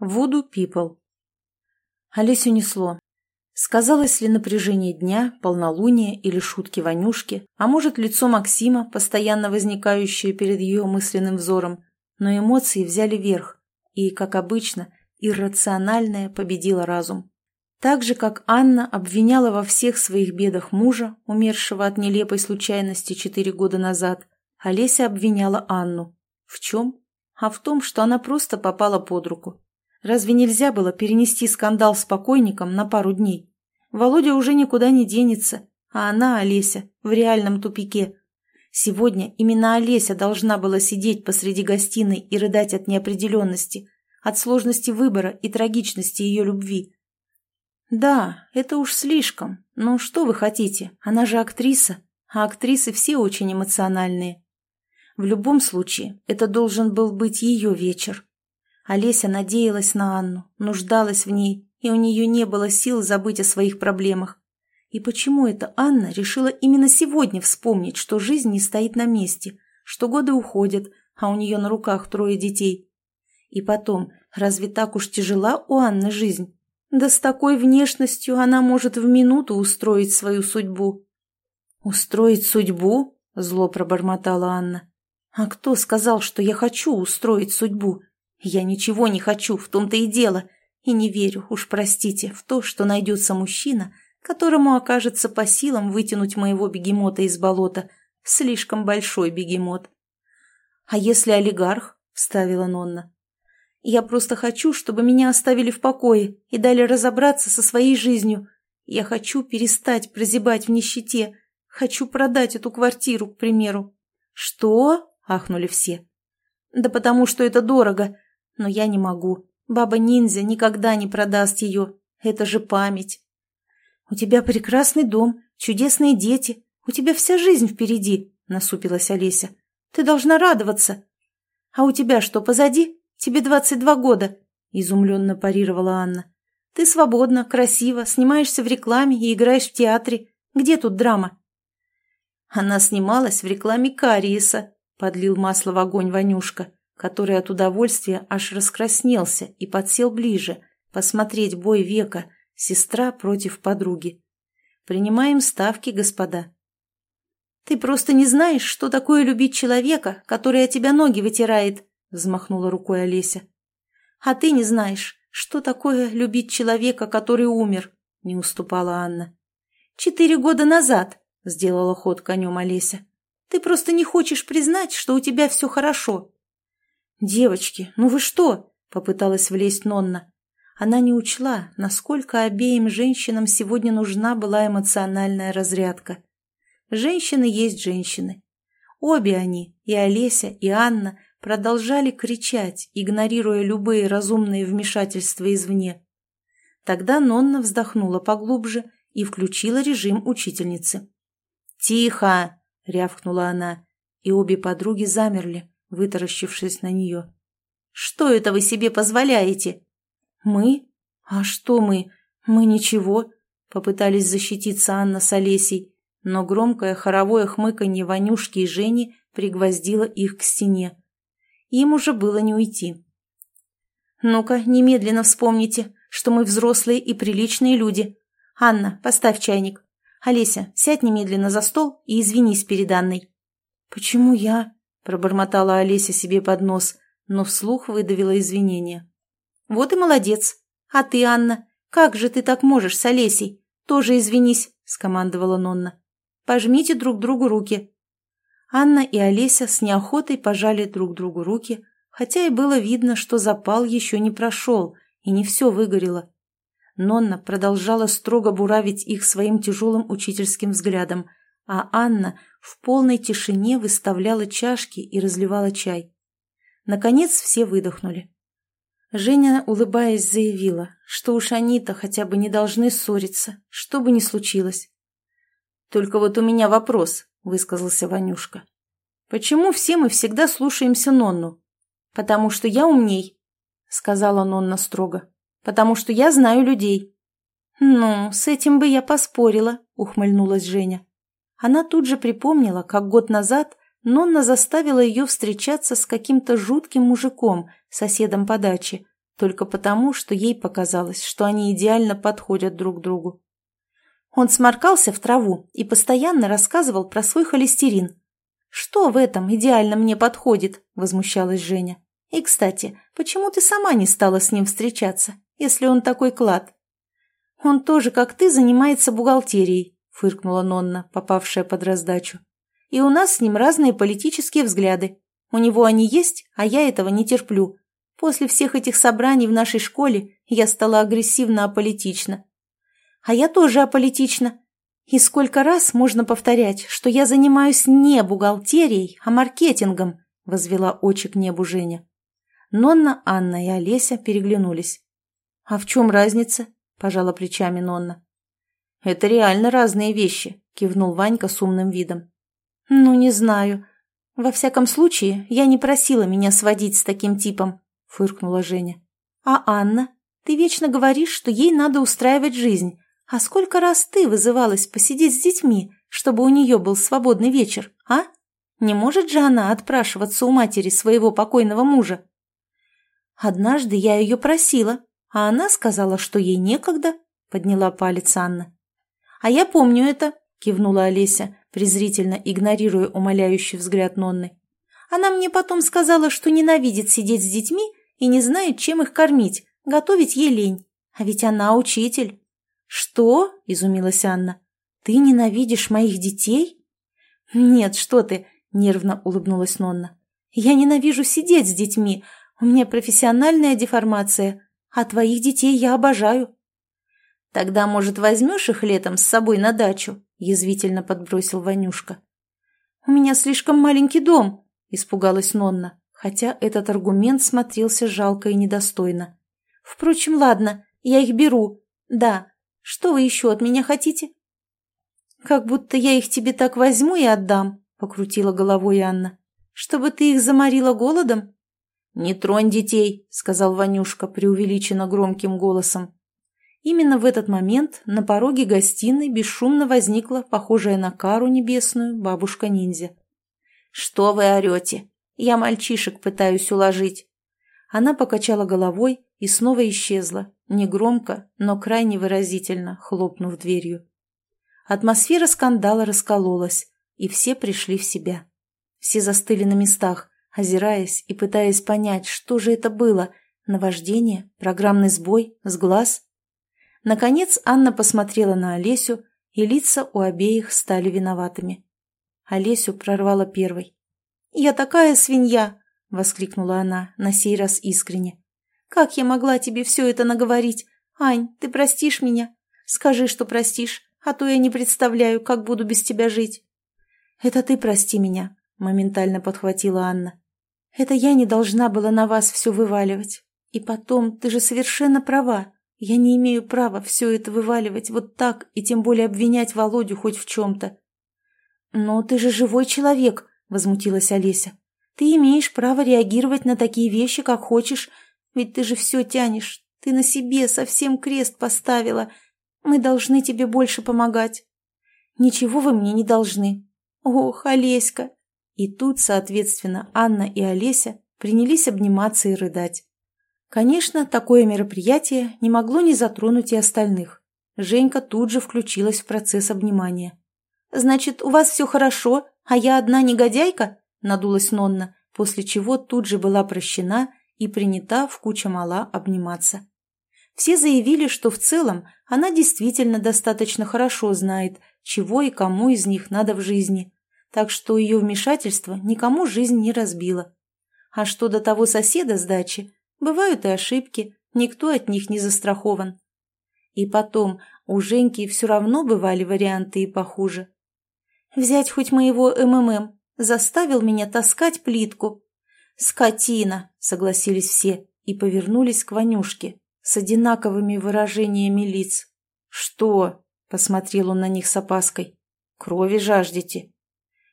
Вуду Пипл. Олесю несло. Сказалось ли напряжение дня, полнолуние или шутки Ванюшки, а может, лицо Максима, постоянно возникающее перед ее мысленным взором, но эмоции взяли верх, и, как обычно, иррациональное победило разум. Так же, как Анна обвиняла во всех своих бедах мужа, умершего от нелепой случайности четыре года назад, Олеся обвиняла Анну. В чем? А в том, что она просто попала под руку. Разве нельзя было перенести скандал с покойником на пару дней? Володя уже никуда не денется, а она, Олеся, в реальном тупике. Сегодня именно Олеся должна была сидеть посреди гостиной и рыдать от неопределенности, от сложности выбора и трагичности ее любви. Да, это уж слишком, но что вы хотите, она же актриса, а актрисы все очень эмоциональные. В любом случае, это должен был быть ее вечер, Олеся надеялась на Анну, нуждалась в ней, и у нее не было сил забыть о своих проблемах. И почему эта Анна решила именно сегодня вспомнить, что жизнь не стоит на месте, что годы уходят, а у нее на руках трое детей? И потом, разве так уж тяжела у Анны жизнь? Да с такой внешностью она может в минуту устроить свою судьбу. «Устроить судьбу?» – зло пробормотала Анна. «А кто сказал, что я хочу устроить судьбу? Я ничего не хочу, в том-то и дело. И не верю, уж простите, в то, что найдется мужчина, которому окажется по силам вытянуть моего бегемота из болота. Слишком большой бегемот. «А если олигарх?» – вставила Нонна. «Я просто хочу, чтобы меня оставили в покое и дали разобраться со своей жизнью. Я хочу перестать прозябать в нищете. Хочу продать эту квартиру, к примеру». «Что?» – ахнули все. «Да потому что это дорого но я не могу. Баба-ниндзя никогда не продаст ее. Это же память. У тебя прекрасный дом, чудесные дети. У тебя вся жизнь впереди, насупилась Олеся. Ты должна радоваться. А у тебя что, позади? Тебе двадцать два года, изумленно парировала Анна. Ты свободна, красиво, снимаешься в рекламе и играешь в театре. Где тут драма? Она снималась в рекламе Кариеса, подлил масло в огонь Ванюшка который от удовольствия аж раскраснелся и подсел ближе, посмотреть бой века, сестра против подруги. Принимаем ставки, господа. «Ты просто не знаешь, что такое любить человека, который от тебя ноги вытирает», — взмахнула рукой Олеся. «А ты не знаешь, что такое любить человека, который умер», — не уступала Анна. «Четыре года назад», — сделала ход конем Олеся. «Ты просто не хочешь признать, что у тебя все хорошо». «Девочки, ну вы что?» – попыталась влезть Нонна. Она не учла, насколько обеим женщинам сегодня нужна была эмоциональная разрядка. Женщины есть женщины. Обе они, и Олеся, и Анна, продолжали кричать, игнорируя любые разумные вмешательства извне. Тогда Нонна вздохнула поглубже и включила режим учительницы. «Тихо!» — рявкнула она, и обе подруги замерли, вытаращившись на нее. «Что это вы себе позволяете?» «Мы? А что мы? Мы ничего», — попытались защититься Анна с Олесей, но громкое хоровое хмыканье Ванюшки и Жени пригвоздило их к стене. Им уже было не уйти. «Ну-ка, немедленно вспомните, что мы взрослые и приличные люди. Анна, поставь чайник. Олеся, сядь немедленно за стол и извинись перед Анной». «Почему я?» Пробормотала Олеся себе под нос, но вслух выдавила извинения. «Вот и молодец. А ты, Анна, как же ты так можешь с Олесей? Тоже извинись», — скомандовала Нонна. «Пожмите друг другу руки». Анна и Олеся с неохотой пожали друг другу руки, хотя и было видно, что запал еще не прошел и не все выгорело. Нонна продолжала строго буравить их своим тяжелым учительским взглядом, а Анна в полной тишине выставляла чашки и разливала чай. Наконец все выдохнули. Женя, улыбаясь, заявила, что уж они-то хотя бы не должны ссориться, что бы ни случилось. «Только вот у меня вопрос», — высказался Ванюшка. «Почему все мы всегда слушаемся Нонну?» «Потому что я умней», — сказала Нонна строго. «Потому что я знаю людей». «Ну, с этим бы я поспорила», — ухмыльнулась Женя. Она тут же припомнила, как год назад Нонна заставила ее встречаться с каким-то жутким мужиком, соседом по даче, только потому, что ей показалось, что они идеально подходят друг другу. Он сморкался в траву и постоянно рассказывал про свой холестерин. «Что в этом идеально мне подходит?» – возмущалась Женя. «И, кстати, почему ты сама не стала с ним встречаться, если он такой клад?» «Он тоже, как ты, занимается бухгалтерией», – фыркнула Нонна, попавшая под раздачу. «И у нас с ним разные политические взгляды. У него они есть, а я этого не терплю. После всех этих собраний в нашей школе я стала агрессивно аполитична. А я тоже аполитична. И сколько раз можно повторять, что я занимаюсь не бухгалтерией, а маркетингом, возвела очи к небу Женя. Нонна, Анна и Олеся переглянулись. «А в чем разница?» – пожала плечами Нонна. «Это реально разные вещи», – кивнул Ванька с умным видом. «Ну, не знаю. Во всяком случае, я не просила меня сводить с таким типом фыркнула Женя. «А Анна? Ты вечно говоришь, что ей надо устраивать жизнь. А сколько раз ты вызывалась посидеть с детьми, чтобы у нее был свободный вечер, а? Не может же она отпрашиваться у матери своего покойного мужа?» «Однажды я ее просила, а она сказала, что ей некогда», — подняла палец Анна. «А я помню это», — кивнула Олеся, презрительно игнорируя умоляющий взгляд Нонны. «Она мне потом сказала, что ненавидит сидеть с детьми и не знает, чем их кормить, готовить ей лень. А ведь она учитель. «Что?» – изумилась Анна. «Ты ненавидишь моих детей?» «Нет, что ты!» – нервно улыбнулась Нонна. «Я ненавижу сидеть с детьми. У меня профессиональная деформация. А твоих детей я обожаю». «Тогда, может, возьмешь их летом с собой на дачу?» – язвительно подбросил Ванюшка. «У меня слишком маленький дом», – испугалась Нонна хотя этот аргумент смотрелся жалко и недостойно. «Впрочем, ладно, я их беру. Да. Что вы еще от меня хотите?» «Как будто я их тебе так возьму и отдам», — покрутила головой Анна. «Чтобы ты их заморила голодом?» «Не тронь детей», — сказал Ванюшка преувеличенно громким голосом. Именно в этот момент на пороге гостиной бесшумно возникла, похожая на кару небесную, бабушка-ниндзя. «Что вы орете? Я мальчишек пытаюсь уложить». Она покачала головой и снова исчезла, негромко, но крайне выразительно, хлопнув дверью. Атмосфера скандала раскололась, и все пришли в себя. Все застыли на местах, озираясь и пытаясь понять, что же это было – наваждение, программный сбой, сглаз. Наконец Анна посмотрела на Олесю, и лица у обеих стали виноватыми. Олесю прорвала первой. «Я такая свинья!» — воскликнула она, на сей раз искренне. «Как я могла тебе все это наговорить? Ань, ты простишь меня? Скажи, что простишь, а то я не представляю, как буду без тебя жить». «Это ты прости меня», — моментально подхватила Анна. «Это я не должна была на вас все вываливать. И потом, ты же совершенно права. Я не имею права все это вываливать вот так и тем более обвинять Володю хоть в чем-то». «Но ты же живой человек», — возмутилась Олеся. «Ты имеешь право реагировать на такие вещи, как хочешь, ведь ты же все тянешь. Ты на себе совсем крест поставила. Мы должны тебе больше помогать». «Ничего вы мне не должны». «Ох, Олеська!» И тут, соответственно, Анна и Олеся принялись обниматься и рыдать. Конечно, такое мероприятие не могло не затронуть и остальных. Женька тут же включилась в процесс обнимания. «Значит, у вас все хорошо, а я одна негодяйка?» – надулась Нонна, после чего тут же была прощена и принята в куча мала обниматься. Все заявили, что в целом она действительно достаточно хорошо знает, чего и кому из них надо в жизни, так что ее вмешательство никому жизнь не разбило. А что до того соседа с дачи, бывают и ошибки, никто от них не застрахован. И потом, у Женьки все равно бывали варианты и похуже. Взять хоть моего МММ. Заставил меня таскать плитку. «Скотина!» — согласились все и повернулись к Ванюшке с одинаковыми выражениями лиц. «Что?» — посмотрел он на них с опаской. «Крови жаждете?»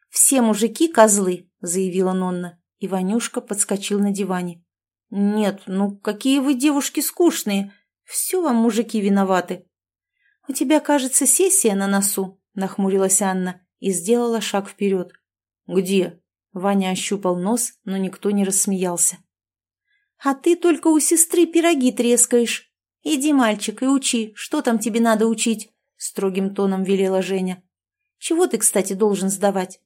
«Все мужики козлы!» — заявила Нонна, и Ванюшка подскочил на диване. «Нет, ну какие вы девушки скучные! Все вам мужики виноваты!» «У тебя, кажется, сессия на носу», — нахмурилась Анна и сделала шаг вперед. «Где?» Ваня ощупал нос, но никто не рассмеялся. А ты только у сестры пироги трескаешь. Иди, мальчик, и учи, что там тебе надо учить, строгим тоном велела Женя. Чего ты, кстати, должен сдавать?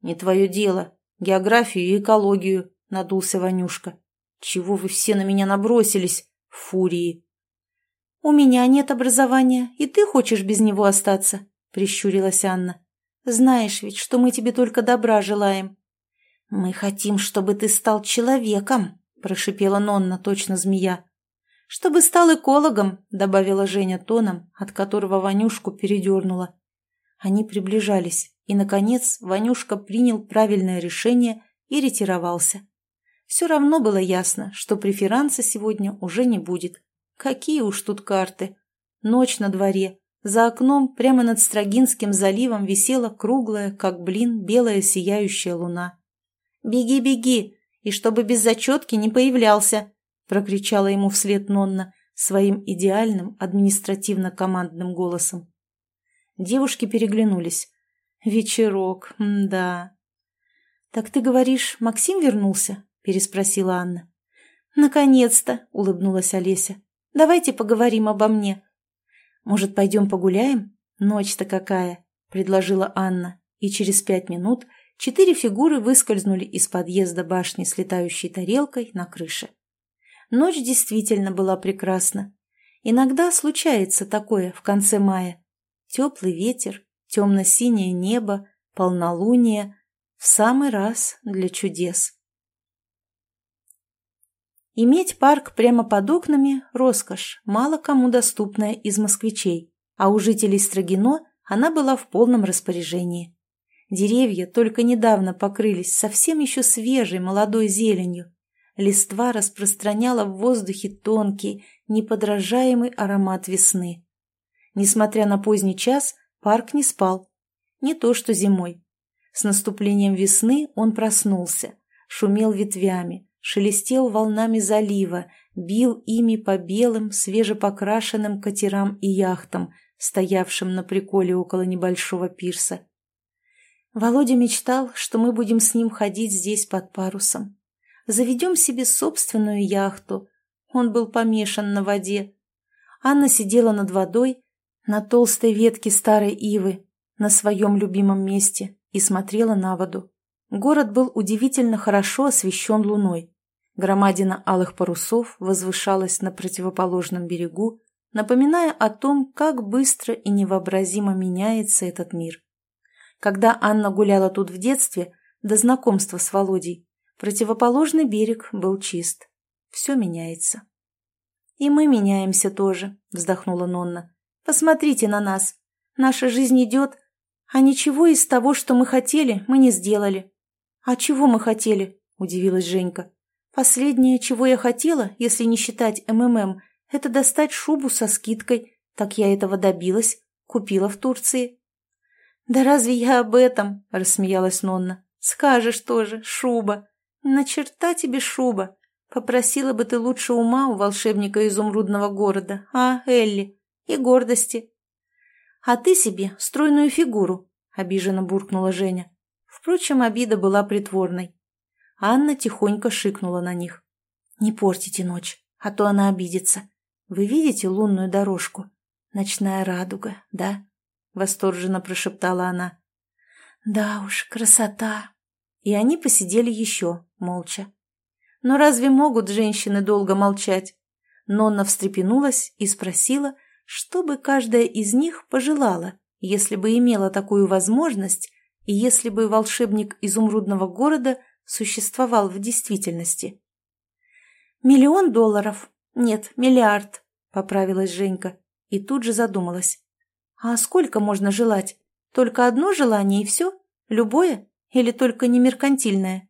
Не твое дело. Географию и экологию, надулся Ванюшка. Чего вы все на меня набросились? Фурии. У меня нет образования, и ты хочешь без него остаться, прищурилась Анна. Знаешь ведь, что мы тебе только добра желаем. Мы хотим, чтобы ты стал человеком, прошипела Нонна, точно змея. «Чтобы стал экологом», — добавила Женя тоном, от которого Ванюшку передернула. Они приближались, и, наконец, Ванюшка принял правильное решение и ретировался. Все равно было ясно, что преферанса сегодня уже не будет. Какие уж тут карты. Ночь на дворе. За окном, прямо над Строгинским заливом, висела круглая, как блин, белая сияющая луна. «Беги, беги!» и чтобы без зачетки не появлялся!» — прокричала ему вслед Нонна своим идеальным административно-командным голосом. Девушки переглянулись. «Вечерок, да». «Так ты говоришь, Максим вернулся?» — переспросила Анна. «Наконец-то!» — улыбнулась Олеся. «Давайте поговорим обо мне». «Может, пойдем погуляем? Ночь-то какая!» — предложила Анна, и через пять минут — четыре фигуры выскользнули из подъезда башни с летающей тарелкой на крыше. Ночь действительно была прекрасна. Иногда случается такое в конце мая. Теплый ветер, темно-синее небо, полнолуние. В самый раз для чудес. Иметь парк прямо под окнами – роскошь, мало кому доступная из москвичей, а у жителей Строгино она была в полном распоряжении. Деревья только недавно покрылись совсем еще свежей молодой зеленью. Листва распространяла в воздухе тонкий, неподражаемый аромат весны. Несмотря на поздний час, парк не спал. Не то что зимой. С наступлением весны он проснулся, шумел ветвями, шелестел волнами залива, бил ими по белым, свежепокрашенным катерам и яхтам, стоявшим на приколе около небольшого пирса. Володя мечтал, что мы будем с ним ходить здесь под парусом. Заведем себе собственную яхту. Он был помешан на воде. Анна сидела над водой, на толстой ветке старой ивы, на своем любимом месте, и смотрела на воду. Город был удивительно хорошо освещен луной. Громадина алых парусов возвышалась на противоположном берегу, напоминая о том, как быстро и невообразимо меняется этот мир. Когда Анна гуляла тут в детстве, до знакомства с Володей, противоположный берег был чист. Все меняется. «И мы меняемся тоже», — вздохнула Нонна. «Посмотрите на нас. Наша жизнь идет, а ничего из того, что мы хотели, мы не сделали». «А чего мы хотели?» — удивилась Женька. «Последнее, чего я хотела, если не считать МММ, это достать шубу со скидкой. Так я этого добилась. Купила в Турции. «Да разве я об этом?» – рассмеялась Нонна. «Скажешь тоже, шуба. На черта тебе шуба. Попросила бы ты лучше ума у волшебника изумрудного города, а, Элли? И гордости». «А ты себе стройную фигуру», – обиженно буркнула Женя. Впрочем, обида была притворной. Анна тихонько шикнула на них. «Не портите ночь, а то она обидится. Вы видите лунную дорожку? Ночная радуга, да?» — восторженно прошептала она. «Да уж, красота!» И они посидели еще, молча. Но разве могут женщины долго молчать? Нонна встрепенулась и спросила, что бы каждая из них пожелала, если бы имела такую возможность и если бы волшебник изумрудного города существовал в действительности. «Миллион долларов? Нет, миллиард», — поправилась Женька и тут же задумалась. А сколько можно желать? Только одно желание и все? Любое? Или только не меркантильное?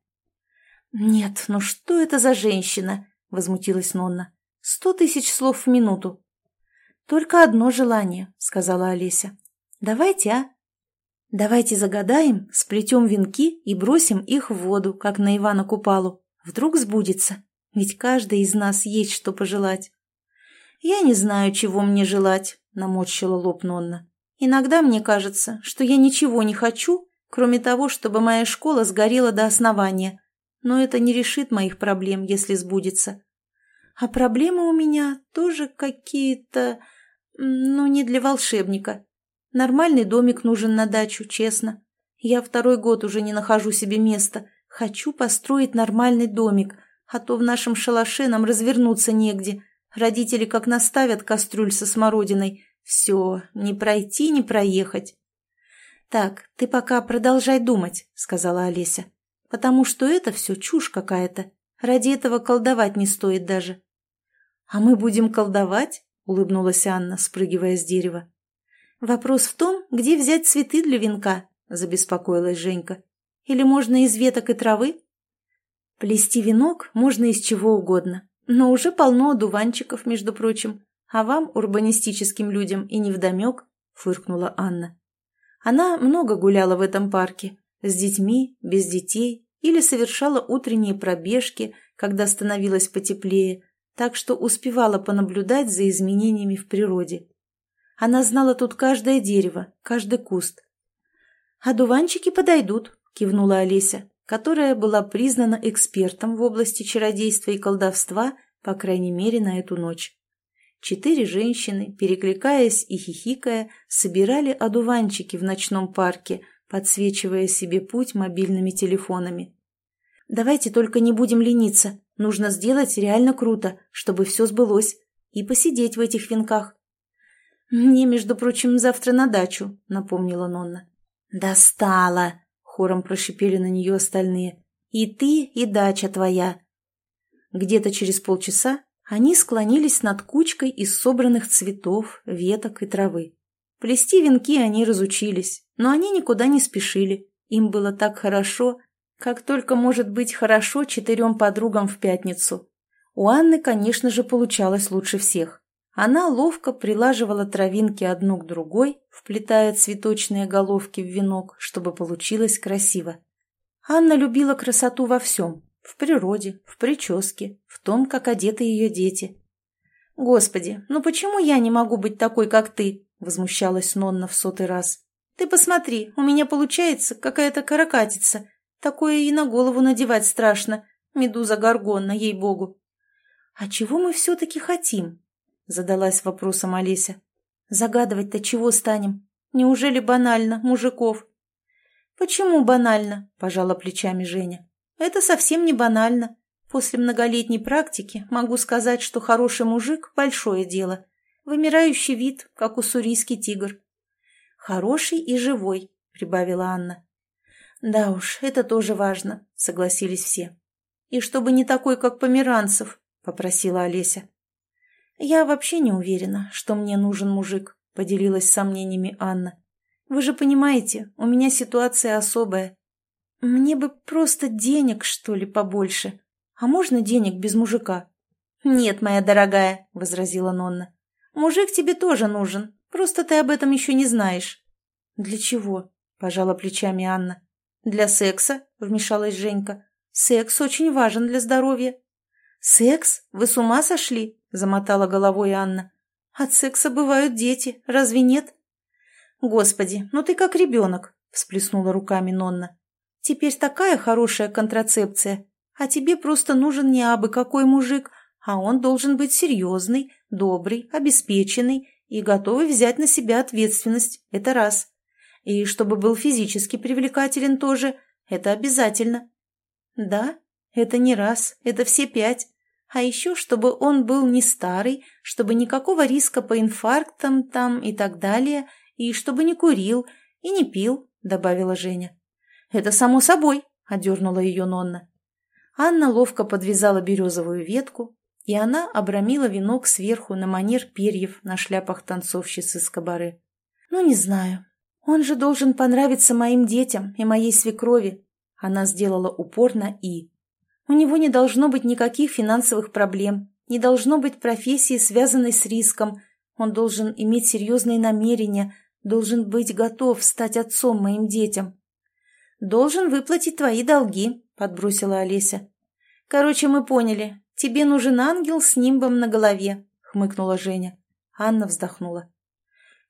Нет, ну что это за женщина? Возмутилась Нонна. Сто тысяч слов в минуту. Только одно желание, сказала Олеся. Давайте, а? Давайте загадаем, сплетем венки и бросим их в воду, как на Ивана Купалу. Вдруг сбудется. Ведь каждый из нас есть что пожелать. Я не знаю, чего мне желать, — наморщила лоб Нонна. «Иногда мне кажется, что я ничего не хочу, кроме того, чтобы моя школа сгорела до основания. Но это не решит моих проблем, если сбудется. А проблемы у меня тоже какие-то... Ну, не для волшебника. Нормальный домик нужен на дачу, честно. Я второй год уже не нахожу себе места. Хочу построить нормальный домик, а то в нашем шалаше нам развернуться негде. Родители как наставят кастрюль со смородиной. Все, не пройти, не проехать. «Так, ты пока продолжай думать», — сказала Олеся. «Потому что это все чушь какая-то. Ради этого колдовать не стоит даже». «А мы будем колдовать?» — улыбнулась Анна, спрыгивая с дерева. «Вопрос в том, где взять цветы для венка», — забеспокоилась Женька. «Или можно из веток и травы?» «Плести венок можно из чего угодно, но уже полно одуванчиков, между прочим. А вам, урбанистическим людям, и невдомек», — фыркнула Анна. Она много гуляла в этом парке, с детьми, без детей, или совершала утренние пробежки, когда становилось потеплее, так что успевала понаблюдать за изменениями в природе. Она знала тут каждое дерево, каждый куст. «А дуванчики подойдут», — кивнула Олеся, которая была признана экспертом в области чародейства и колдовства, по крайней мере, на эту ночь. Четыре женщины, перекликаясь и хихикая, собирали одуванчики в ночном парке, подсвечивая себе путь мобильными телефонами. «Давайте только не будем лениться. Нужно сделать реально круто, чтобы все сбылось. И посидеть в этих венках». «Мне, между прочим, завтра на дачу», — напомнила Нонна. «Достала!» — хором прошипели на нее остальные. «И ты, и дача твоя». Где-то через полчаса они склонились над кучкой из собранных цветов, веток и травы. Плести венки они разучились, но они никуда не спешили. Им было так хорошо, как только может быть хорошо четырем подругам в пятницу. У Анны, конечно же, получалось лучше всех. Она ловко прилаживала травинки одну к другой, вплетая цветочные головки в венок, чтобы получилось красиво. Анна любила красоту во всем, в природе, в прическе, в том, как одеты ее дети. «Господи, ну почему я не могу быть такой, как ты?» — возмущалась Нонна в сотый раз. «Ты посмотри, у меня получается какая-то каракатица. Такое и на голову надевать страшно. Медуза Гаргонна, ей-богу». «А чего мы все-таки хотим?» — задалась вопросом Олеся. «Загадывать-то чего станем? Неужели банально, мужиков?» «Почему банально?» – пожала плечами Женя. Это совсем не банально. После многолетней практики могу сказать, что хороший мужик – большое дело. Вымирающий вид, как уссурийский тигр. Хороший и живой, прибавила Анна. Да уж, это тоже важно, согласились все. И чтобы не такой, как Померанцев, попросила Олеся. Я вообще не уверена, что мне нужен мужик, поделилась сомнениями Анна. Вы же понимаете, у меня ситуация особая. «Мне бы просто денег, что ли, побольше. А можно денег без мужика?» «Нет, моя дорогая», — возразила Нонна. «Мужик тебе тоже нужен, просто ты об этом еще не знаешь». «Для чего?» — пожала плечами Анна. «Для секса», — вмешалась Женька. «Секс очень важен для здоровья». «Секс? Вы с ума сошли?» — замотала головой Анна. «От секса бывают дети, разве нет?» «Господи, ну ты как ребенок», — всплеснула руками Нонна. Теперь такая хорошая контрацепция, а тебе просто нужен не абы какой мужик, а он должен быть серьезный, добрый, обеспеченный и готовый взять на себя ответственность. Это раз. И чтобы был физически привлекателен тоже, это обязательно. Да, это не раз, это все пять. А еще, чтобы он был не старый, чтобы никакого риска по инфарктам там и так далее, и чтобы не курил и не пил, добавила Женя. «Это само собой», — одернула ее Нонна. Анна ловко подвязала березовую ветку, и она обрамила венок сверху на манер перьев на шляпах танцовщицы с кабары. «Ну, не знаю. Он же должен понравиться моим детям и моей свекрови». Она сделала упор на «и». «У него не должно быть никаких финансовых проблем, не должно быть профессии, связанной с риском. Он должен иметь серьезные намерения, должен быть готов стать отцом моим детям должен выплатить твои долги», — подбросила Олеся. «Короче, мы поняли. Тебе нужен ангел с нимбом на голове», — хмыкнула Женя. Анна вздохнула.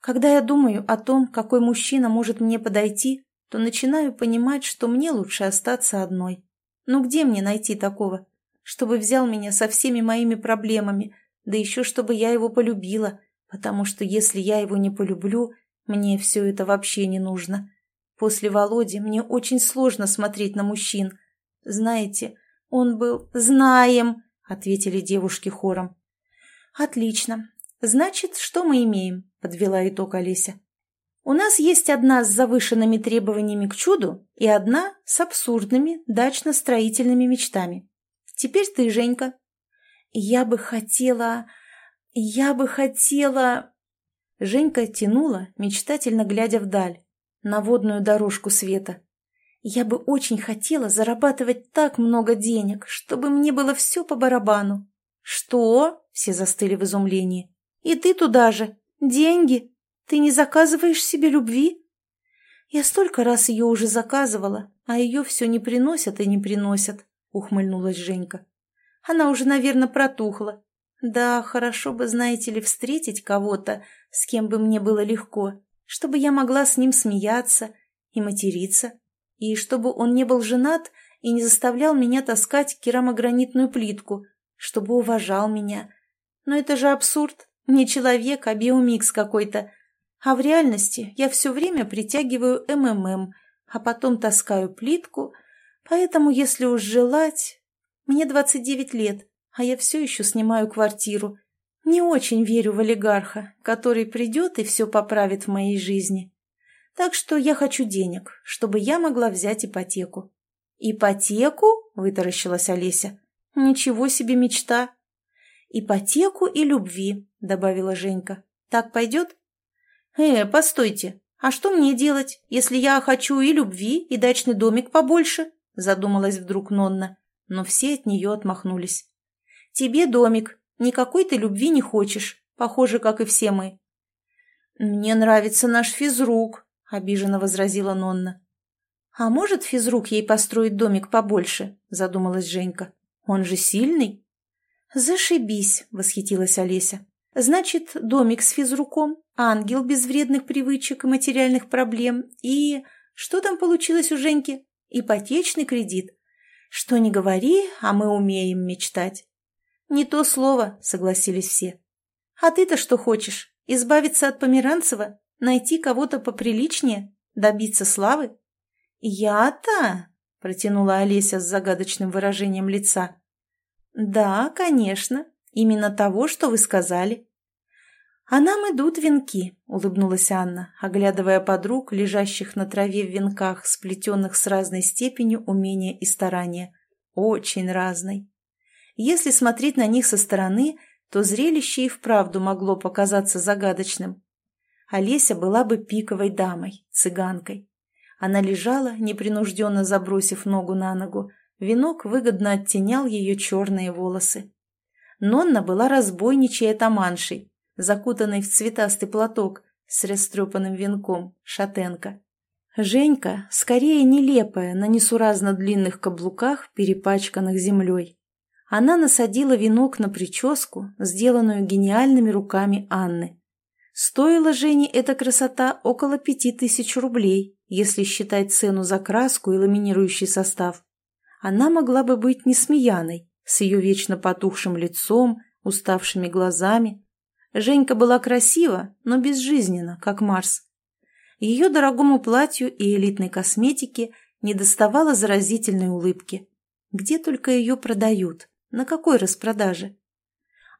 «Когда я думаю о том, какой мужчина может мне подойти, то начинаю понимать, что мне лучше остаться одной. Ну где мне найти такого? чтобы взял меня со всеми моими проблемами, да еще чтобы я его полюбила, потому что если я его не полюблю, мне все это вообще не нужно. После Володи мне очень сложно смотреть на мужчин. Знаете, он был... «Знаем!» — ответили девушки хором. «Отлично. Значит, что мы имеем?» — подвела итог Олеся. «У нас есть одна с завышенными требованиями к чуду и одна с абсурдными дачно-строительными мечтами. Теперь ты, Женька». «Я бы хотела... Я бы хотела...» Женька тянула, мечтательно глядя вдаль, на водную дорожку света. «Я бы очень хотела зарабатывать так много денег, чтобы мне было все по барабану». «Что?» — все застыли в изумлении. «И ты туда же? Деньги? Ты не заказываешь себе любви?» «Я столько раз ее уже заказывала, а ее все не приносят и не приносят», — ухмыльнулась Женька. «Она уже, наверное, протухла. Да, хорошо бы, знаете ли, встретить кого-то, с кем бы мне было легко, чтобы я могла с ним смеяться и материться, и чтобы он не был женат и не заставлял меня таскать керамогранитную плитку, чтобы уважал меня. Но это же абсурд, не человек, а биомикс какой-то. А в реальности я все время притягиваю МММ, а потом таскаю плитку, поэтому, если уж желать... Мне 29 лет, а я все еще снимаю квартиру. Не очень верю в олигарха, который придет и все поправит в моей жизни. Так что я хочу денег, чтобы я могла взять ипотеку. «Ипотеку?» – вытаращилась Олеся. «Ничего себе мечта!» «Ипотеку и любви», – добавила Женька. «Так пойдет?» «Э, постойте, а что мне делать, если я хочу и любви, и дачный домик побольше?» – задумалась вдруг Нонна, но все от нее отмахнулись. Тебе домик. Никакой ты любви не хочешь. Похоже, как и все мы. Мне нравится наш физрук, обиженно возразила Нонна. А может физрук ей построить домик побольше? Задумалась Женька. Он же сильный. Зашибись, восхитилась Олеся. Значит, домик с физруком, ангел без вредных привычек и материальных проблем и... Что там получилось у Женьки? Ипотечный кредит. Что не говори, а мы умеем мечтать. «Не то слово», — согласились все. «А ты-то что хочешь? Избавиться от Померанцева? Найти кого-то поприличнее? Добиться славы?» «Я-то?» — протянула Олеся с загадочным выражением лица. «Да, конечно. Именно того, что вы сказали». «А нам идут венки», — улыбнулась Анна, оглядывая подруг, лежащих на траве в венках, сплетенных с разной степенью умения и старания. Очень разной. Если смотреть на них со стороны, то зрелище и вправду могло показаться загадочным. Олеся была бы пиковой дамой, цыганкой. Она лежала, непринужденно забросив ногу на ногу, венок выгодно оттенял ее черные волосы. Нонна была разбойничей таманшей, закутанной в цветастый платок с растрепанным венком, шатенка. Женька, скорее нелепая, на несуразно длинных каблуках, перепачканных землей. Она насадила венок на прическу, сделанную гениальными руками Анны. Стоила Жене эта красота около пяти тысяч рублей, если считать цену за краску и ламинирующий состав. Она могла бы быть несмеяной, с ее вечно потухшим лицом, уставшими глазами. Женька была красива, но безжизненна, как Марс. Ее дорогому платью и элитной косметике недоставало заразительной улыбки. Где только ее продают? На какой распродаже?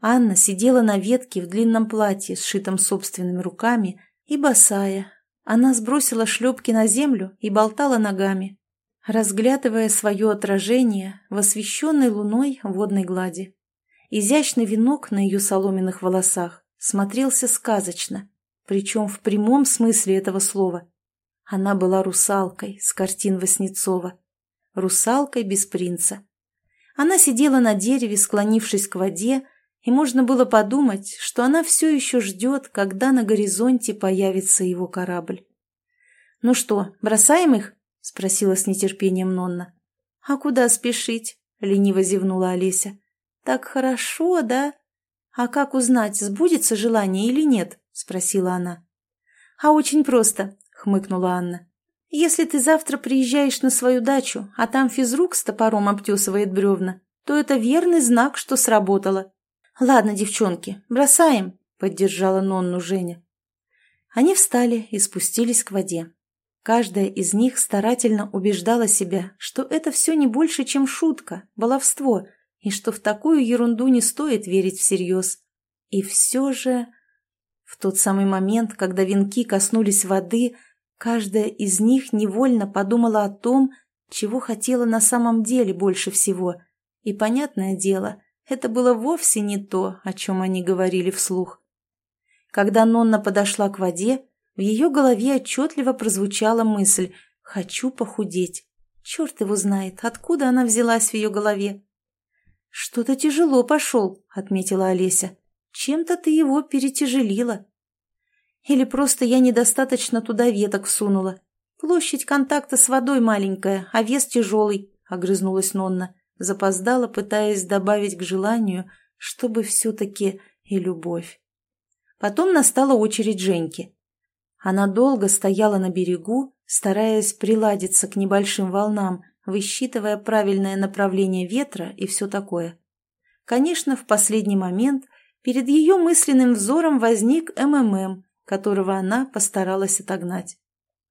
Анна сидела на ветке в длинном платье, сшитом собственными руками, и босая. Она сбросила шлепки на землю и болтала ногами, разглядывая свое отражение в освещенной луной водной глади. Изящный венок на ее соломенных волосах смотрелся сказочно, причем в прямом смысле этого слова. Она была русалкой с картин Васнецова, русалкой без принца. Она сидела на дереве, склонившись к воде, и можно было подумать, что она все еще ждет, когда на горизонте появится его корабль. «Ну что, бросаем их?» — спросила с нетерпением Нонна. «А куда спешить?» — лениво зевнула Олеся. «Так хорошо, да? А как узнать, сбудется желание или нет?» — спросила она. «А очень просто», — хмыкнула Анна. Если ты завтра приезжаешь на свою дачу, а там физрук с топором обтесывает бревна, то это верный знак, что сработало. «Ладно, девчонки, бросаем», — поддержала Нонну Женя. Они встали и спустились к воде. Каждая из них старательно убеждала себя, что это все не больше, чем шутка, баловство, и что в такую ерунду не стоит верить всерьез. И все же... В тот самый момент, когда венки коснулись воды, каждая из них невольно подумала о том, чего хотела на самом деле больше всего. И, понятное дело, это было вовсе не то, о чем они говорили вслух. Когда Нонна подошла к воде, в ее голове отчетливо прозвучала мысль «хочу похудеть». Черт его знает, откуда она взялась в ее голове. «Что-то тяжело пошел», — отметила Олеся. «Чем-то ты его перетяжелила». «Или просто я недостаточно туда веток всунула. Площадь контакта с водой маленькая, а вес тяжелый», — огрызнулась Нонна, запоздала, пытаясь добавить к желанию, чтобы все-таки и любовь. Потом настала очередь Женьки. Она долго стояла на берегу, стараясь приладиться к небольшим волнам, высчитывая правильное направление ветра и все такое. Конечно, в последний момент перед ее мысленным взором возник МММ, которого она постаралась отогнать.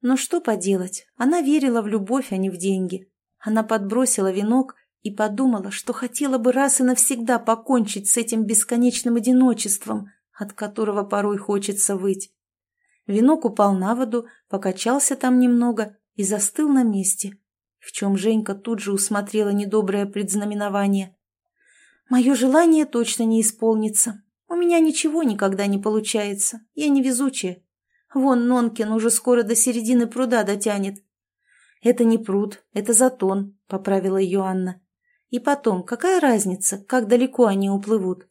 Но что поделать, она верила в любовь, а не в деньги. Она подбросила венок и подумала, что хотела бы раз и навсегда покончить с этим бесконечным одиночеством, от которого порой хочется выть. Венок упал на воду, покачался там немного и застыл на месте, в чем Женька тут же усмотрела недоброе предзнаменование. «Мое желание точно не исполнится. У меня ничего никогда не получается. Я невезучая. Вон Нонкин уже скоро до середины пруда дотянет». «Это не пруд, это затон», — поправила ее Анна. «И потом, какая разница, как далеко они уплывут?»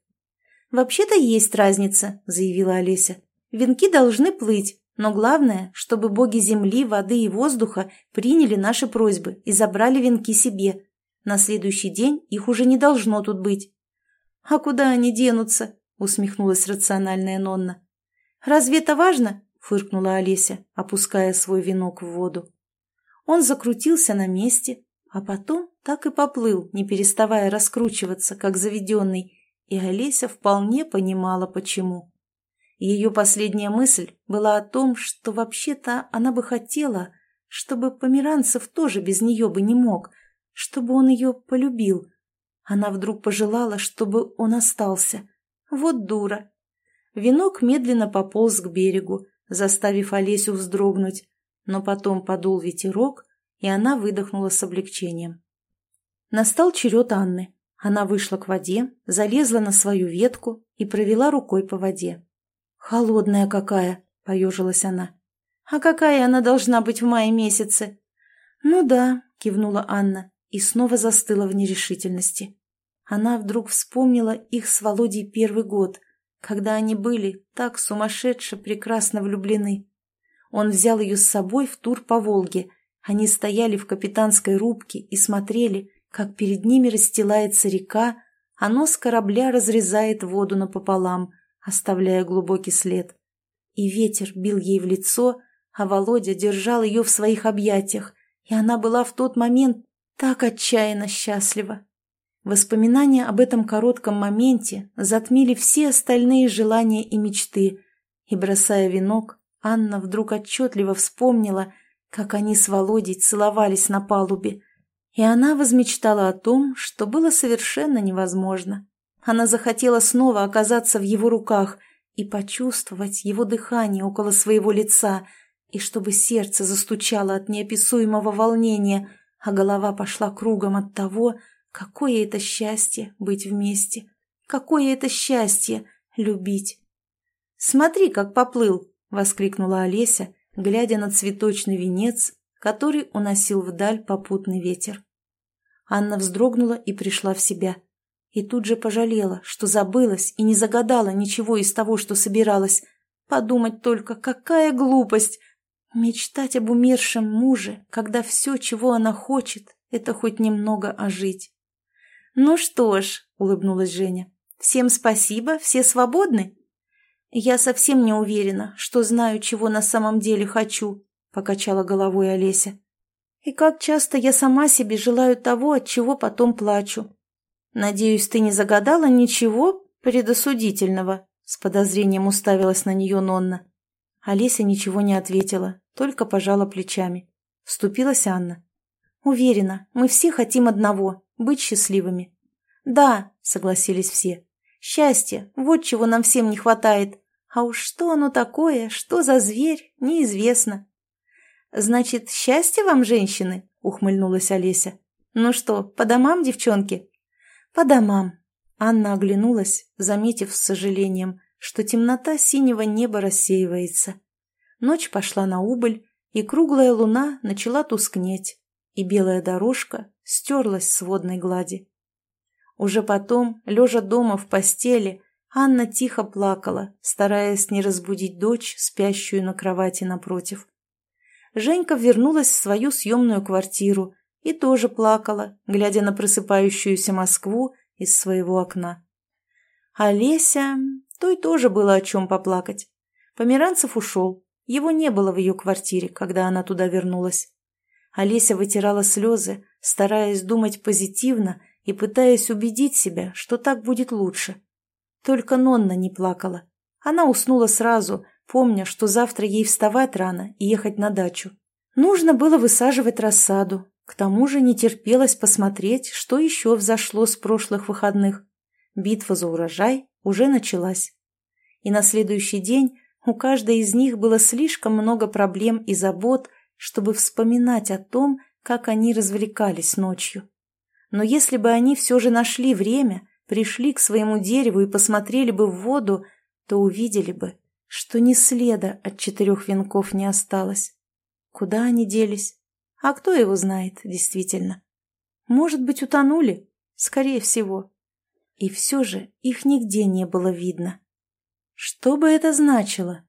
«Вообще-то есть разница», — заявила Олеся. Венки должны плыть, но главное, чтобы боги земли, воды и воздуха приняли наши просьбы и забрали венки себе. На следующий день их уже не должно тут быть. — А куда они денутся? — усмехнулась рациональная Нонна. — Разве это важно? — фыркнула Олеся, опуская свой венок в воду. Он закрутился на месте, а потом так и поплыл, не переставая раскручиваться, как заведенный, и Олеся вполне понимала, почему. Ее последняя мысль была о том, что вообще-то она бы хотела, чтобы Померанцев тоже без нее бы не мог, чтобы он ее полюбил. Она вдруг пожелала, чтобы он остался. Вот дура. Венок медленно пополз к берегу, заставив Олесю вздрогнуть, но потом подул ветерок, и она выдохнула с облегчением. Настал черед Анны. Она вышла к воде, залезла на свою ветку и провела рукой по воде. «Холодная какая!» — поежилась она. «А какая она должна быть в мае месяце?» «Ну да», — кивнула Анна и снова застыла в нерешительности. Она вдруг вспомнила их с Володей первый год, когда они были так сумасшедше прекрасно влюблены. Он взял ее с собой в тур по Волге. Они стояли в капитанской рубке и смотрели, как перед ними расстилается река, а нос корабля разрезает воду напополам — оставляя глубокий след. И ветер бил ей в лицо, а Володя держал ее в своих объятиях, и она была в тот момент так отчаянно счастлива. Воспоминания об этом коротком моменте затмили все остальные желания и мечты, и, бросая венок, Анна вдруг отчетливо вспомнила, как они с Володей целовались на палубе, и она возмечтала о том, что было совершенно невозможно. Она захотела снова оказаться в его руках и почувствовать его дыхание около своего лица, и чтобы сердце застучало от неописуемого волнения, а голова пошла кругом от того, какое это счастье быть вместе, какое это счастье любить. «Смотри, как поплыл!» — воскликнула Олеся, глядя на цветочный венец, который уносил вдаль попутный ветер. Анна вздрогнула и пришла в себя — и тут же пожалела, что забылась и не загадала ничего из того, что собиралась. Подумать только, какая глупость! Мечтать об умершем муже, когда все, чего она хочет, это хоть немного ожить. «Ну что ж», — улыбнулась Женя, — «всем спасибо, все свободны?» «Я совсем не уверена, что знаю, чего на самом деле хочу», — покачала головой Олеся. «И как часто я сама себе желаю того, от чего потом плачу. Надеюсь, ты не загадала ничего предосудительного?» С подозрением уставилась на нее Нонна. Олеся ничего не ответила, только пожала плечами. Вступилась Анна. «Уверена, мы все хотим одного — быть счастливыми». «Да», — согласились все. «Счастье — вот чего нам всем не хватает. А уж что оно такое, что за зверь, неизвестно». «Значит, счастье вам, женщины?» — ухмыльнулась Олеся. «Ну что, по домам, девчонки?» «По домам». Анна оглянулась, заметив с сожалением, что темнота синего неба рассеивается. Ночь пошла на убыль, и круглая луна начала тускнеть, и белая дорожка стерлась с водной глади. Уже потом, лежа дома в постели, Анна тихо плакала, стараясь не разбудить дочь, спящую на кровати напротив. Женька вернулась в свою съемную квартиру и тоже плакала, глядя на просыпающуюся Москву из своего окна. Олеся... Той тоже было о чем поплакать. Померанцев ушел. Его не было в ее квартире, когда она туда вернулась. Олеся вытирала слезы, стараясь думать позитивно и пытаясь убедить себя, что так будет лучше. Только Нонна не плакала. Она уснула сразу, помня, что завтра ей вставать рано и ехать на дачу. Нужно было высаживать рассаду. К тому же не терпелось посмотреть, что еще взошло с прошлых выходных. Битва за урожай уже началась. И на следующий день у каждой из них было слишком много проблем и забот, чтобы вспоминать о том, как они развлекались ночью. Но если бы они все же нашли время, пришли к своему дереву и посмотрели бы в воду, то увидели бы, что ни следа от четырех венков не осталось. Куда они делись? А кто его знает, действительно? Может быть, утонули? Скорее всего. И все же их нигде не было видно. Что бы это значило?